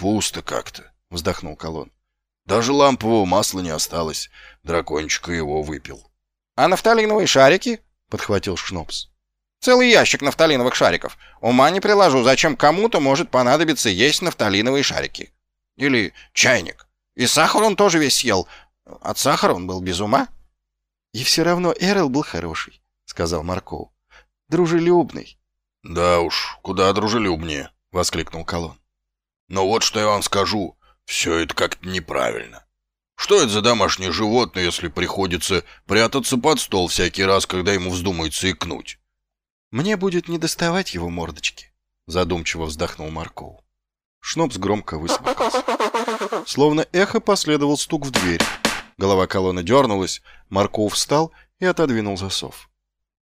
«Пусто как-то», — вздохнул Колон. «Даже лампового масла не осталось. Дракончика его выпил». «А нафталиновые шарики?» — подхватил Шнопс. «Целый ящик нафталиновых шариков. Ума не приложу, зачем кому-то может понадобиться есть нафталиновые шарики. Или чайник. И сахар он тоже весь съел. От сахара он был без ума». «И все равно Эрл был хороший», — сказал Марков. «Дружелюбный». «Да уж, куда дружелюбнее», — воскликнул Колон. «Но вот что я вам скажу, все это как-то неправильно. Что это за домашнее животное, если приходится прятаться под стол всякий раз, когда ему вздумается икнуть?» «Мне будет не доставать его мордочки», — задумчиво вздохнул Марков. Шнопс громко высморкался. Словно эхо последовал стук в дверь. Голова колонны дернулась, Марков встал и отодвинул засов.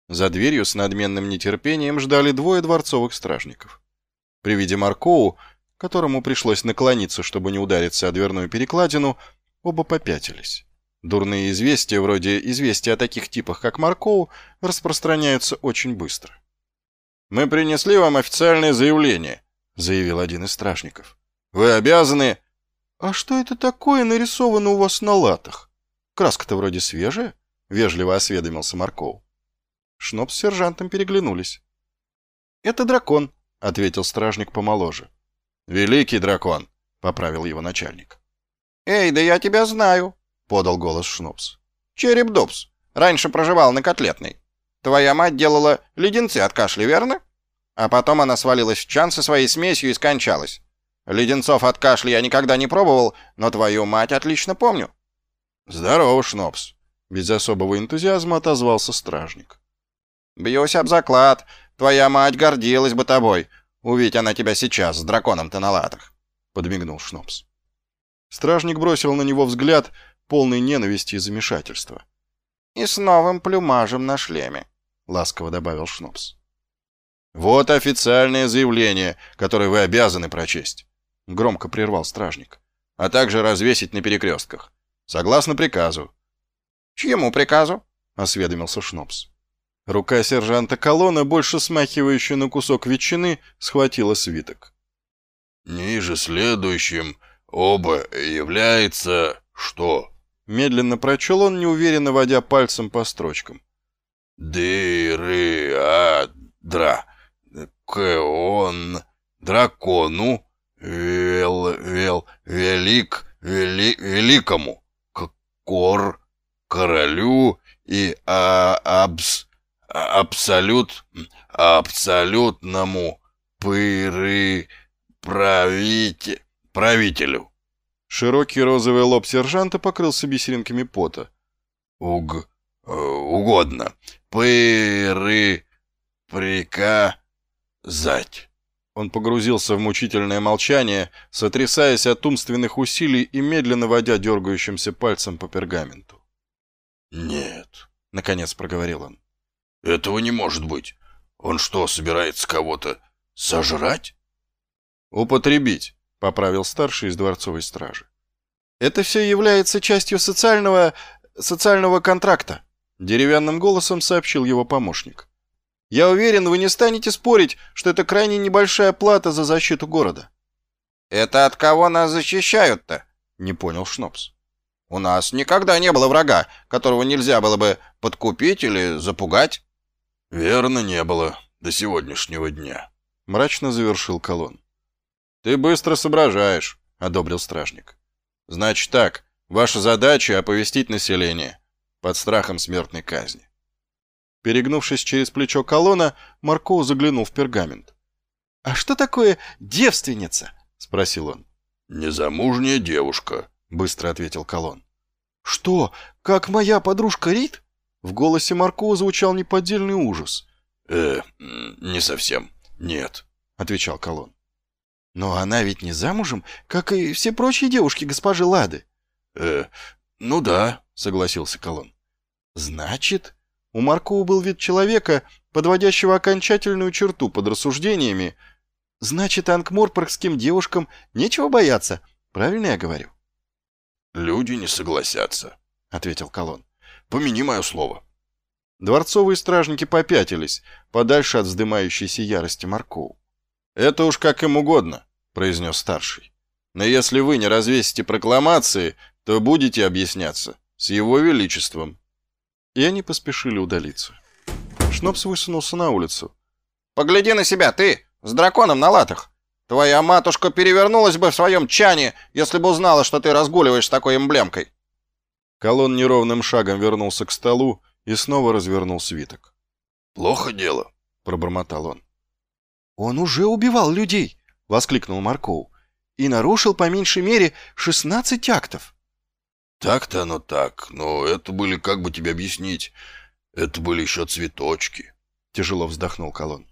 За дверью с надменным нетерпением ждали двое дворцовых стражников. При виде Маркоу, которому пришлось наклониться, чтобы не удариться о дверную перекладину, оба попятились. Дурные известия, вроде известия о таких типах, как Маркоу, распространяются очень быстро. «Мы принесли вам официальное заявление», — заявил один из стражников. «Вы обязаны...» «А что это такое нарисовано у вас на латах? Краска-то вроде свежая?» — вежливо осведомился Марков. Шноп с сержантом переглянулись. «Это дракон», — ответил стражник помоложе. «Великий дракон», — поправил его начальник. «Эй, да я тебя знаю», — подал голос Шнопс. «Череп Добс. Раньше проживал на Котлетной. Твоя мать делала леденцы от кашля, верно? А потом она свалилась в чан со своей смесью и скончалась. Леденцов от кашля я никогда не пробовал, но твою мать отлично помню». «Здорово, Шнопс», — без особого энтузиазма отозвался стражник. Бьюсь об заклад. Твоя мать гордилась бы тобой. Увидеть она тебя сейчас с драконом-то на латах. Подмигнул Шнопс. Стражник бросил на него взгляд, полный ненависти и замешательства. «И с новым плюмажем на шлеме», — ласково добавил Шнопс. «Вот официальное заявление, которое вы обязаны прочесть», — громко прервал стражник, «а также развесить на перекрестках. Согласно приказу». «Чьему приказу?» — осведомился Шнопс. Рука сержанта Колона, больше смахивающая на кусок ветчины, схватила свиток. «Ниже следующим оба является что?» Медленно прочел он, неуверенно водя пальцем по строчкам. «Дыры-а-дра, кэон, дракону, вел, вел, велик, вели, великому, кор, королю и а, абс, абсолют, абсолютному пыры правите, правителю. Широкий розовый лоб сержанта покрылся бисеринками пота. Уг... Э, угодно. Пыры... приказать. Он погрузился в мучительное молчание, сотрясаясь от умственных усилий и медленно водя дергающимся пальцем по пергаменту. «Нет», — наконец проговорил он. Этого не может быть. Он что, собирается кого-то сожрать? Употребить, поправил старший из дворцовой стражи. Это все является частью социального... социального контракта, деревянным голосом сообщил его помощник. Я уверен, вы не станете спорить, что это крайне небольшая плата за защиту города. Это от кого нас защищают-то? Не понял Шнопс. У нас никогда не было врага, которого нельзя было бы подкупить или запугать. «Верно, не было. До сегодняшнего дня», — мрачно завершил колонн. «Ты быстро соображаешь», — одобрил стражник. «Значит так, ваша задача — оповестить население под страхом смертной казни». Перегнувшись через плечо колонна, Марков заглянул в пергамент. «А что такое девственница?» — спросил он. «Незамужняя девушка», — быстро ответил колонн. «Что, как моя подружка Рит?» В голосе Маркова звучал неподдельный ужас. «Э, не совсем. Нет», — отвечал Колон. «Но она ведь не замужем, как и все прочие девушки госпожи Лады». «Э, ну да», — согласился Колон. «Значит...» У Маркова был вид человека, подводящего окончательную черту под рассуждениями. «Значит, анкморпоргским девушкам нечего бояться. Правильно я говорю?» «Люди не согласятся», — ответил Колон. Помяни мое слово. Дворцовые стражники попятились, подальше от вздымающейся ярости Маркоу. «Это уж как им угодно», — произнес старший. Но если вы не развесите прокламации, то будете объясняться с его величеством». И они поспешили удалиться. Шнопс высунулся на улицу. «Погляди на себя, ты, с драконом на латах. Твоя матушка перевернулась бы в своем чане, если бы узнала, что ты разгуливаешь с такой эмблемкой». Колон неровным шагом вернулся к столу и снова развернул свиток. «Плохо дело», — пробормотал он. «Он уже убивал людей!» — воскликнул Марков. «И нарушил по меньшей мере шестнадцать актов!» «Так-то оно так, но это были, как бы тебе объяснить, это были еще цветочки», — тяжело вздохнул Колон.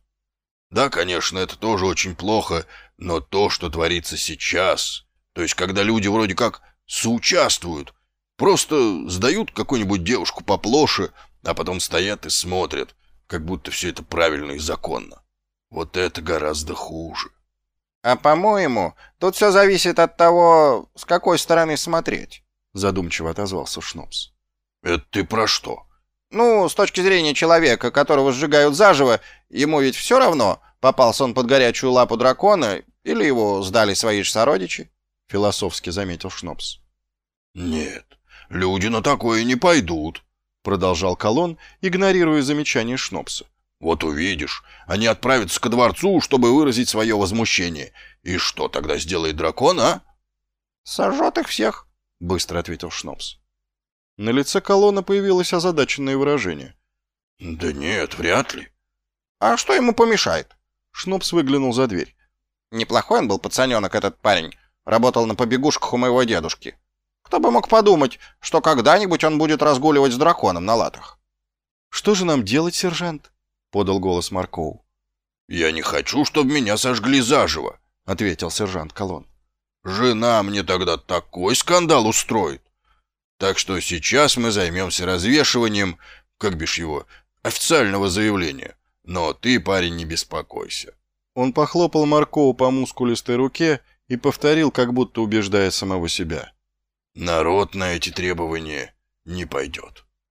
«Да, конечно, это тоже очень плохо, но то, что творится сейчас, то есть когда люди вроде как соучаствуют, просто сдают какую-нибудь девушку поплоше, а потом стоят и смотрят, как будто все это правильно и законно. Вот это гораздо хуже. А по-моему, тут все зависит от того, с какой стороны смотреть, задумчиво отозвался Шнупс. Это ты про что? Ну, с точки зрения человека, которого сжигают заживо, ему ведь все равно, попался он под горячую лапу дракона или его сдали свои же сородичи, философски заметил Шнопс. Нет, люди на такое не пойдут, продолжал Колон, игнорируя замечание Шнопса. «Вот увидишь, они отправятся ко дворцу, чтобы выразить свое возмущение. И что тогда сделает дракон, а?» «Сожжет их всех», — быстро ответил Шнопс. На лице Колона появилось озадаченное выражение. «Да нет, вряд ли». «А что ему помешает?» Шнопс выглянул за дверь. «Неплохой он был пацаненок, этот парень. Работал на побегушках у моего дедушки. Кто бы мог подумать, что когда-нибудь он будет разгуливать с драконом на латах. «Что же нам делать, сержант?» — подал голос Марков. «Я не хочу, чтобы меня сожгли заживо», — ответил сержант Колон. «Жена мне тогда такой скандал устроит. Так что сейчас мы займемся развешиванием, как бишь его, официального заявления. Но ты, парень, не беспокойся». Он похлопал Маркову по мускулистой руке и повторил, как будто убеждая самого себя. Народ на эти требования не пойдет.